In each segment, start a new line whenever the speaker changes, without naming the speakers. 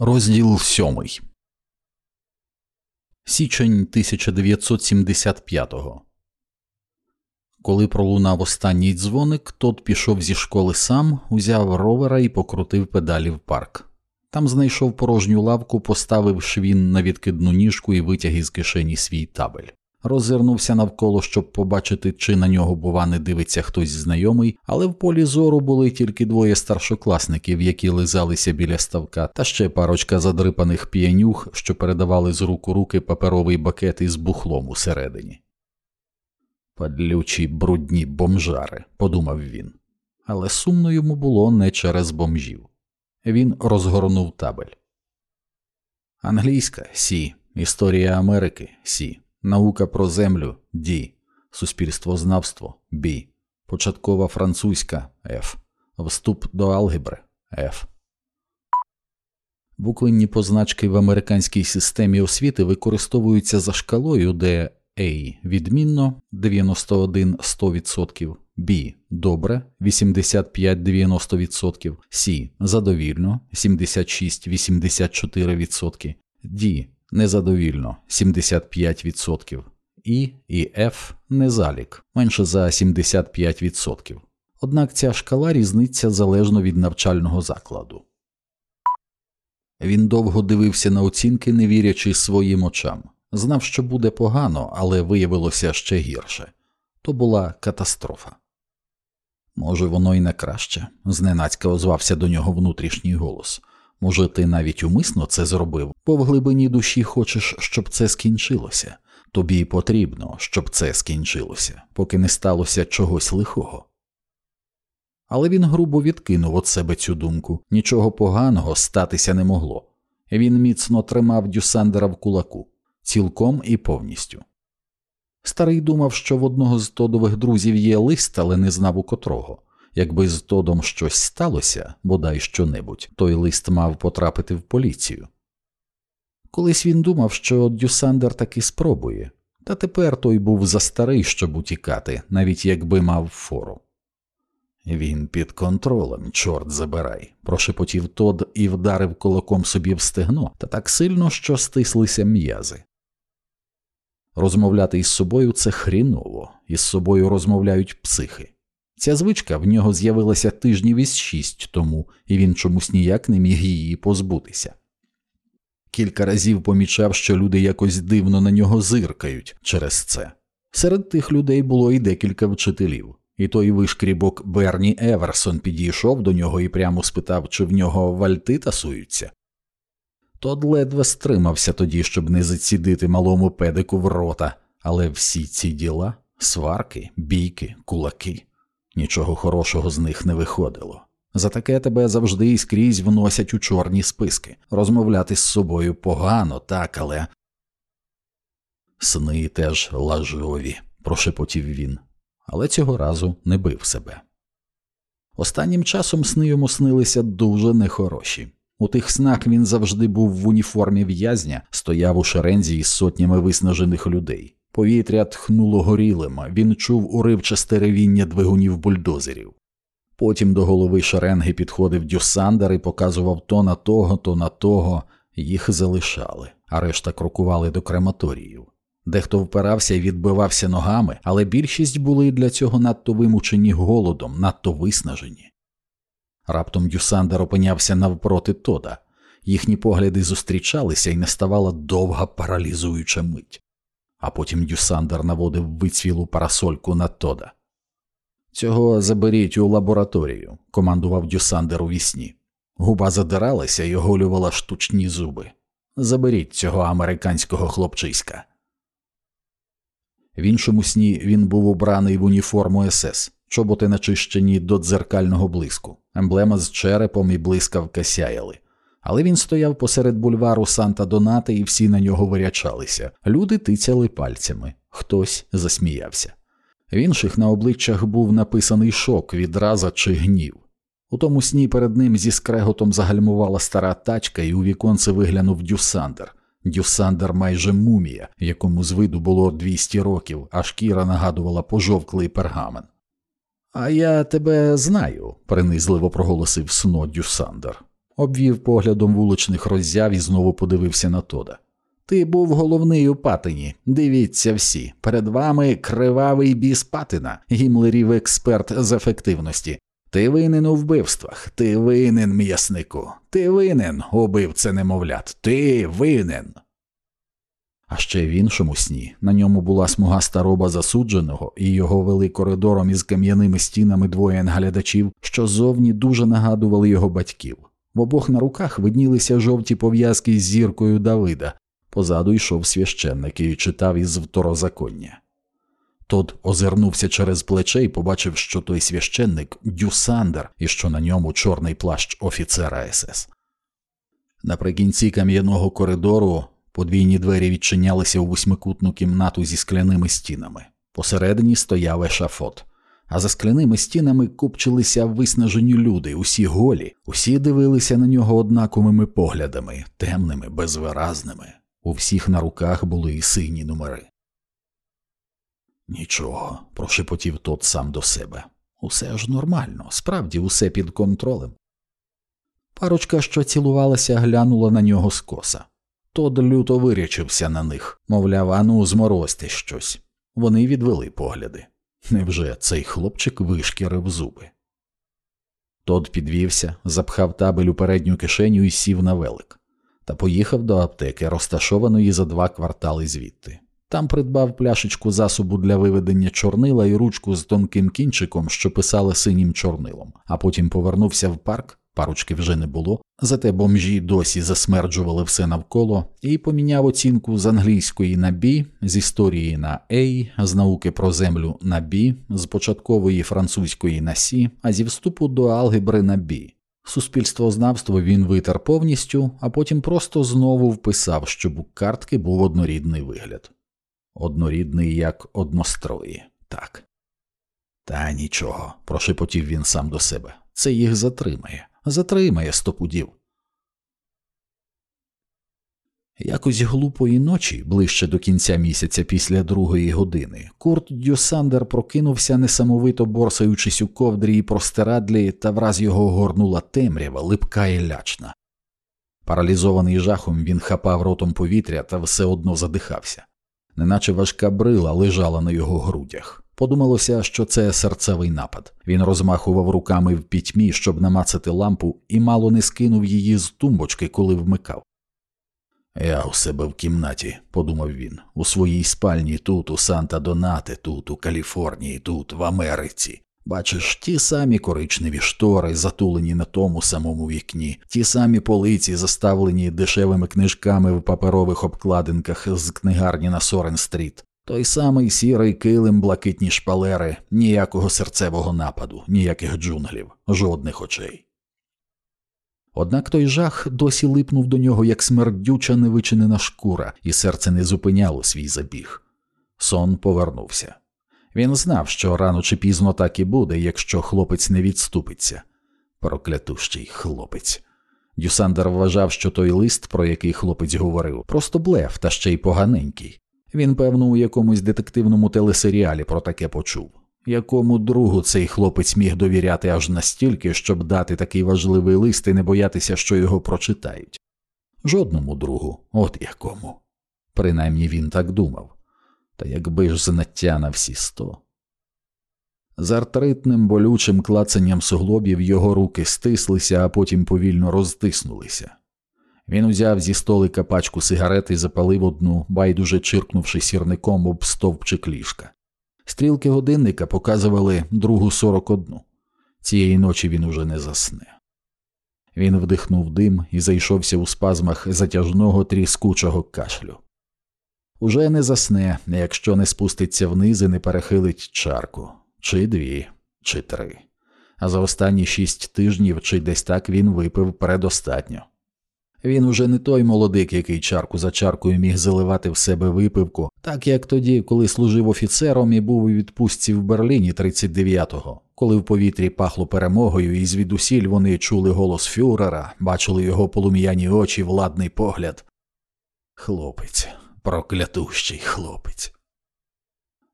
Розділ сьомий. Січень 1975-го. Коли пролунав останній дзвоник, тот пішов зі школи сам, узяв ровера і покрутив педалі в парк. Там знайшов порожню лавку, поставив швін на відкидну ніжку і витяг із кишені свій табель роззирнувся навколо, щоб побачити, чи на нього, бува, не дивиться хтось знайомий, але в полі зору були тільки двоє старшокласників, які лизалися біля ставка, та ще парочка задрипаних п'янюх, що передавали з рук у руки паперовий бакет із бухлом усередині. Падлючі брудні бомжари, подумав він, але сумно йому було не через бомжів. Він розгорнув табель. Англійська Сі, Історія Америки Сі. Наука про землю D, суспільствознавство B, початкова французька F, вступ до алгебри F. Буквенні позначки в американській системі освіти використовуються за шкалою, де A відмінно 91 100%, B добре 85-90%, C задовільно 76-84%, D незадовільно 75%, І і F незалік менше за 75%. Однак ця шкала різниця залежно від навчального закладу. Він довго дивився на оцінки, не вірячи своїм очам. Знав, що буде погано, але виявилося ще гірше то була катастрофа. Може, воно й не краще, зненацька озвався до нього внутрішній голос. Може, ти навіть умисно це зробив, бо в глибині душі хочеш, щоб це скінчилося. Тобі потрібно, щоб це скінчилося, поки не сталося чогось лихого. Але він грубо відкинув від себе цю думку нічого поганого статися не могло. Він міцно тримав Дюсандера в кулаку, цілком і повністю. Старий думав, що в одного з тодових друзів є лист, але не знав у котрого. Якби з Тодом щось сталося, бодай що небудь, той лист мав потрапити в поліцію. Колись він думав, що Дюсандер таки спробує, та тепер той був застарий, щоб утікати, навіть якби мав фору. Він під контролем, чорт забирай, прошепотів Тод і вдарив кулаком собі в стегно та так сильно, що стислися м'язи. Розмовляти із собою це хріново, із собою розмовляють психи. Ця звичка в нього з'явилася тижнів із шість тому, і він чомусь ніяк не міг її позбутися. Кілька разів помічав, що люди якось дивно на нього зиркають через це. Серед тих людей було і декілька вчителів, і той вишкрібок Берні Еверсон підійшов до нього і прямо спитав, чи в нього вальти тасуються. Тод ледве стримався тоді, щоб не зацідити малому педику в рота, але всі ці діла сварки, бійки, кулаки нічого хорошого з них не виходило. За таке тебе завжди і скрізь вносять у чорні списки. Розмовляти з собою погано, так, але. Сни теж лажові, прошепотів він, але цього разу не бив себе. Останнім часом сни йому снилися дуже нехороші. У тих снах він завжди був в уніформі в'язня, стояв у шерензі із сотнями виснажених людей. Повітря тхнуло горілим, він чув уривчасте ревіння двигунів бульдозерів. Потім до голови шеренги підходив Дюсандер і показував то на того, то на того, їх залишали, а решта крокували до крематоріїв. Дехто впирався і відбивався ногами, але більшість були для цього надто вимучені голодом, надто виснажені. Раптом Дюсандер опинявся навпроти Тода. Їхні погляди зустрічалися і не ставала довга паралізуюча мить а потім Дюсандер наводив вицвілу парасольку на Тода. Цього заберіть у лабораторію, командував Дюсандер у вісні. Губа задиралася і оголювала штучні зуби. Заберіть цього американського хлопчиська. В іншому сні він був убраний в уніформу СС, чоботи начищені до дзеркального блиску, емблема з черепом і блискавка сяяли але він стояв посеред бульвару Санта Доната, і всі на нього вирячалися. Люди тицяли пальцями, хтось засміявся. В інших на обличчях був написаний шок, відраза чи гнів. У тому сні перед ним зі скреготом загальмувала стара тачка, і у віконце виглянув Дюсандер. Дюсандер майже мумія, якому з виду було 200 років, а шкіра нагадувала пожовклий пергамен. А я тебе знаю, принизливо проголосив сно Дюсандер. Обвів поглядом вуличних роззяв і знову подивився на Тода. Ти був головний у патині. Дивіться всі. Перед вами кривавий біс патина, гімлерів експерт з ефективності. Ти винен у вбивствах, ти винен, м'яснику, ти винен, убивце немовлят, ти винен. А ще в іншому сні на ньому була смугаста роба засудженого, і його вели коридором із кам'яними стінами двоє глядачів, що зовні дуже нагадували його батьків. В обох на руках виднілися жовті пов'язки з зіркою Давида, позаду йшов священник і читав із второзаконня. Тот озирнувся через плече і побачив, що той священник Дюсандер і що на ньому чорний плащ офіцера СС. Наприкінці кам'яного коридору подвійні двері відчинялися у восьмикутну кімнату зі скляними стінами. Посередині стояв ешафот, а за скляними стінами купчилися виснажені люди, усі голі, усі дивилися на нього однаковими поглядами, темними, безвиразними. У всіх на руках були і сині номери. Нічого, прошепотів тот сам до себе. Усе ж нормально, справді усе під контролем. Парочка, що цілувалася, глянула на нього скоса. Тод люто вирячився на них, мовляв, ану, зморозьте щось. Вони відвели погляди. Невже цей хлопчик вишкірив зуби? Тод підвівся, запхав табель у передню кишеню і сів на велик, та поїхав до аптеки, розташованої за два квартали звідти. Там придбав пляшечку засобу для виведення чорнила і ручку з тонким кінчиком, що писали синім чорнилом, а потім повернувся в парк, парочки вже не було, зате бомжі досі засмерджували все навколо, і поміняв оцінку з англійської на B, з історії на A, з науки про землю на B, з початкової французької на C, а зі вступу до алгебри на B. Суспільствознавство він витер повністю, а потім просто знову вписав, щоб у картки був однорідний вигляд однорідний, як однострої, так. Та нічого, прошепотів він сам до себе. Це їх затримає, затримає стопудів. Якось глупої ночі, ближче до кінця місяця після другої години, Курт Дюсандер прокинувся, несамовито борсаючись у ковдрі і простирадлі, та враз його горнула темрява, липка і лячна. Паралізований жахом, він хапав ротом повітря та все одно задихався неначе важка брила лежала на його грудях. Подумалося, що це серцевий напад. Він розмахував руками в пітьмі, щоб намацати лампу, і мало не скинув її з тумбочки, коли вмикав. Я у себе в кімнаті, подумав він, у своїй спальні тут, у Санта Донате, тут, у Каліфорнії, тут, в Америці. Бачиш, ті самі коричневі штори, затулені на тому самому вікні, ті самі полиці, заставлені дешевими книжками в паперових обкладинках з книгарні на Сорен Стріт, той самий сірий килим, блакитні шпалери, ніякого серцевого нападу, ніяких джунглів, жодних очей. Однак той жах досі липнув до нього, як смердюча невичинена шкура, і серце не зупиняло свій забіг. Сон повернувся. Він знав, що рано чи пізно так і буде, якщо хлопець не відступиться. Проклятущий хлопець. Дюсандер вважав, що той лист, про який хлопець говорив, просто блеф, та ще й поганенький. Він, певно, у якомусь детективному телесеріалі про таке почув. Якому другу цей хлопець міг довіряти аж настільки, щоб дати такий важливий лист і не боятися, що його прочитають? Жодному другу, от якому. Принаймні він так думав. Та якби ж знаття на всі сто. З артритним болючим клацанням суглобів його руки стислися, а потім повільно розтиснулися. Він узяв зі столика пачку сигарет і запалив одну, байдуже чиркнувши сірником об стовпчик ліжка. Стрілки годинника показували другу сорок одну. Цієї ночі він уже не засне. Він вдихнув дим і зайшовся у спазмах затяжного тріскучого кашлю. Уже не засне, якщо не спуститься вниз і не перехилить чарку, чи дві, чи три. А за останні шість тижнів чи десь так він випив предостатньо. Він уже не той молодик, який чарку за чаркою міг заливати в себе випивку, так як тоді, коли служив офіцером і був у відпустці в Берліні 39-го, коли в повітрі пахло перемогою, і звідусіль вони чули голос Фюрера, бачили його полум'яні очі, владний погляд. Хлопець, проклятущий хлопець.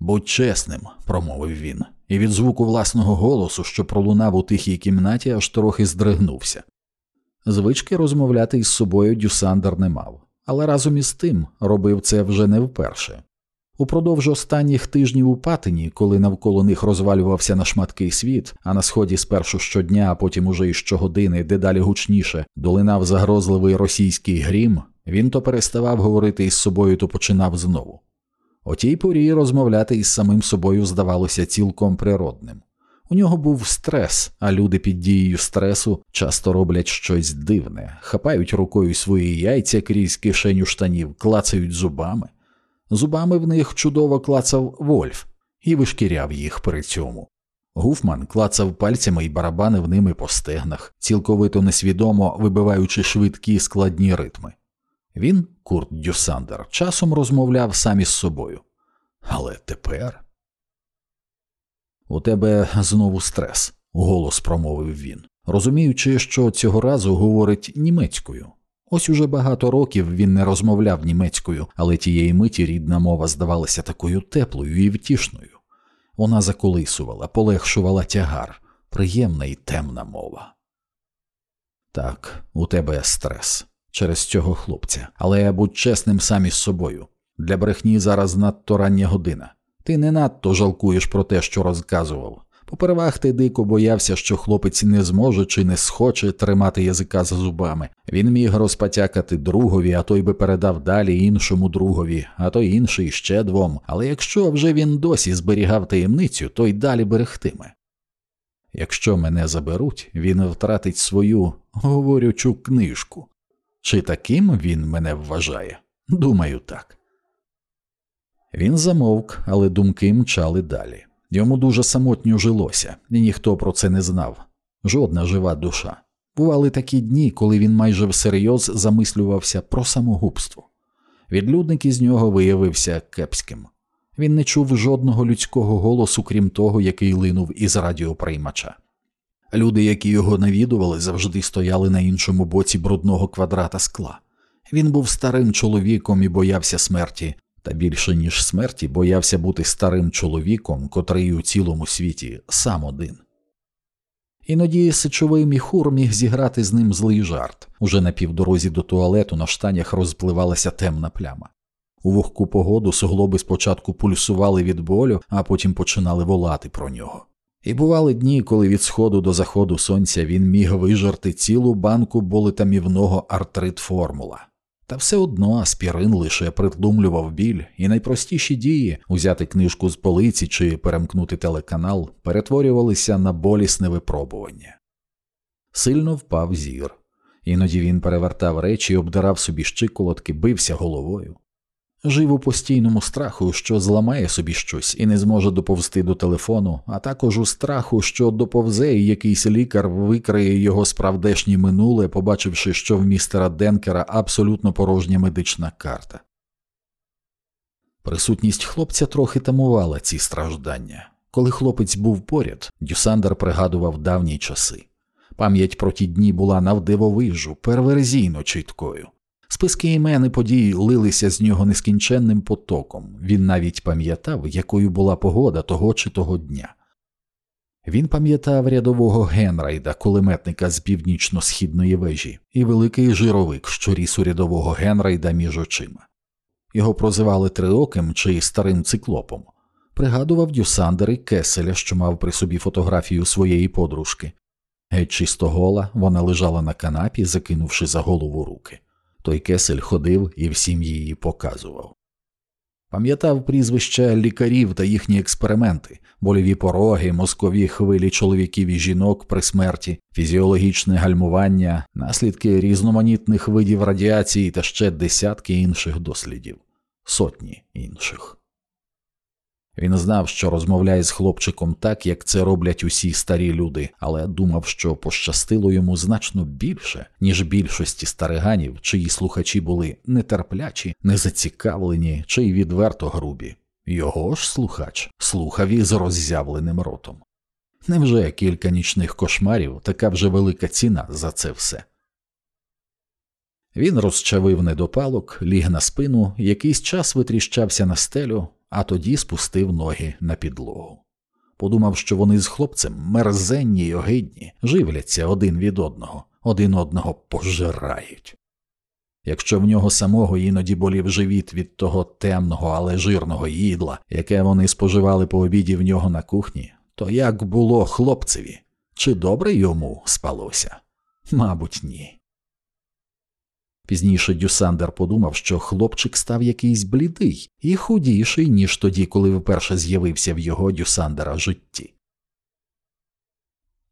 Будь чесним, промовив він, і від звуку власного голосу, що пролунав у тихій кімнаті, аж трохи здригнувся. Звички розмовляти із собою Дюсандер не мав, але разом із тим робив це вже не вперше. Упродовж останніх тижнів у Патині, коли навколо них розвалювався на шматки світ, а на сході спершу щодня, а потім уже і щогодини, дедалі гучніше, долинав загрозливий російський грім, він то переставав говорити із собою, то починав знову. О тій порі розмовляти із самим собою здавалося цілком природним. У нього був стрес, а люди під дією стресу часто роблять щось дивне, хапають рукою свої яйця крізь кишеню штанів, клацають зубами. Зубами в них чудово клацав Вольф і вишкіряв їх при цьому. Гуфман клацав пальцями і барабанив ними по стегнах, цілковито несвідомо вибиваючи швидкі складні ритми. Він, Курт Дюсандер, часом розмовляв сам із собою. Але тепер. У тебе знову стрес, голос промовив він, розуміючи, що цього разу говорить німецькою. Ось уже багато років він не розмовляв німецькою, але тієї миті рідна мова здавалася такою теплою і втішною. Вона заколисувала, полегшувала тягар, приємна і темна мова. Так, у тебе стрес через цього хлопця, але будь чесним сам із собою. Для брехні зараз надто рання година. Ти не надто жалкуєш про те, що розказував. Попервах ти дико боявся, що хлопець не зможе чи не схоче тримати язика за зубами. Він міг розпотякати другові, а той би передав далі іншому другові, а той інший ще двом. Але якщо вже він досі зберігав таємницю, то й далі берегтиме. Якщо мене заберуть, він втратить свою говорючу книжку. Чи таким він мене вважає? Думаю, так. Він замовк, але думки мчали далі. Йому дуже самотньо жилося, і ніхто про це не знав. Жодна жива душа. Бували такі дні, коли він майже всерйоз замислювався про самогубство. Відлюдник із нього виявився кепським. Він не чув жодного людського голосу, крім того, який линув із радіоприймача. Люди, які його навідували, завжди стояли на іншому боці брудного квадрата скла. Він був старим чоловіком і боявся смерті, та більше ніж смерті боявся бути старим чоловіком, котрий у цілому світі сам один. Іноді сичовий міхур міг зіграти з ним злий жарт. Уже на півдорозі до туалету на штанях розпливалася темна пляма. У вогку погоду суглоби спочатку пульсували від болю, а потім починали волати про нього. І бували дні, коли від сходу до заходу сонця він міг вижарти цілу банку болетамівного артрит формула. Та все одно аспірин лише притлумлював біль, і найпростіші дії узяти книжку з полиці чи перемкнути телеканал перетворювалися на болісне випробування. Сильно впав зір. Іноді він перевертав речі, обдирав собі щиколотки, бився головою. Жив у постійному страху, що зламає собі щось і не зможе доповзти до телефону, а також у страху, що доповзе і якийсь лікар викриє його справдешнє минуле, побачивши, що в містера Денкера абсолютно порожня медична карта. Присутність хлопця трохи тамувала ці страждання. Коли хлопець був поряд, Дюсандер пригадував давні часи. Пам'ять про ті дні була навдивовижу, перверзійно чіткою. Списки імен і подій лилися з нього нескінченним потоком, він навіть пам'ятав, якою була погода того чи того дня. Він пам'ятав рядового Генрайда, кулеметника з північно-східної вежі, і великий жировик, що ріс у рядового Генрайда між очима. Його прозивали триоким чи старим циклопом. Пригадував Дюсандер і Кеселя, що мав при собі фотографію своєї подружки. Геть чисто гола, вона лежала на канапі, закинувши за голову руки. Той кесель ходив і всім її показував. Пам'ятав прізвища лікарів та їхні експерименти, больові пороги, мозкові хвилі чоловіків і жінок при смерті, фізіологічне гальмування, наслідки різноманітних видів радіації та ще десятки інших дослідів, сотні інших. Він знав, що розмовляє з хлопчиком так, як це роблять усі старі люди, але думав, що пощастило йому значно більше, ніж більшості стариганів, чиї слухачі були нетерплячі, незацікавлені чи й відверто грубі. Його ж слухач слухав із роззявленим ротом. Невже кілька нічних кошмарів така вже велика ціна за це все? Він розчавив недопалок, ліг на спину, якийсь час витріщався на стелю, а тоді спустив ноги на підлогу. Подумав, що вони з хлопцем мерзенні й огидні, живляться один від одного, один одного пожирають. Якщо в нього самого іноді болів живіт від того темного, але жирного їдла, яке вони споживали по обіді в нього на кухні, то як було хлопцеві? Чи добре йому спалося? Мабуть, ні. Пізніше Дюсандер подумав, що хлопчик став якийсь блідий і худіший, ніж тоді, коли вперше з'явився в його Дюсандера житті.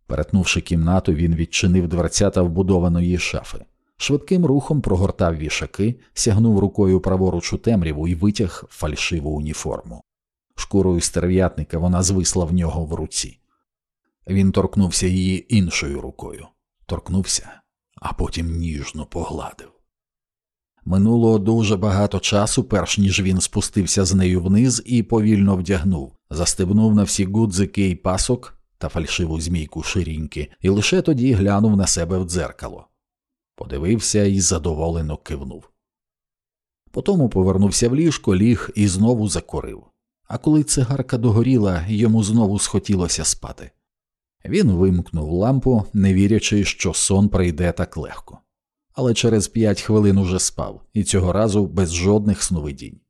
Перетнувши кімнату, він відчинив дверцята вбудованої шафи. Швидким рухом прогортав вішаки, сягнув рукою праворуч у темряву і витяг фальшиву уніформу. Шкурою стерв'ятника вона звисла в нього в руці. Він торкнувся її іншою рукою, торкнувся, а потім ніжно погладив. Минуло дуже багато часу, перш ніж він спустився з нею вниз і повільно вдягнув, застебнув на всі гудзики і пасок та фальшиву змійку ширіньки, і лише тоді глянув на себе в дзеркало. Подивився і задоволено кивнув. Потому повернувся в ліжко, ліг і знову закурив. А коли цигарка догоріла, йому знову схотілося спати. Він вимкнув лампу, не вірячи, що сон прийде так легко. Але через п'ять хвилин уже спав, і цього разу без жодних сновидінь.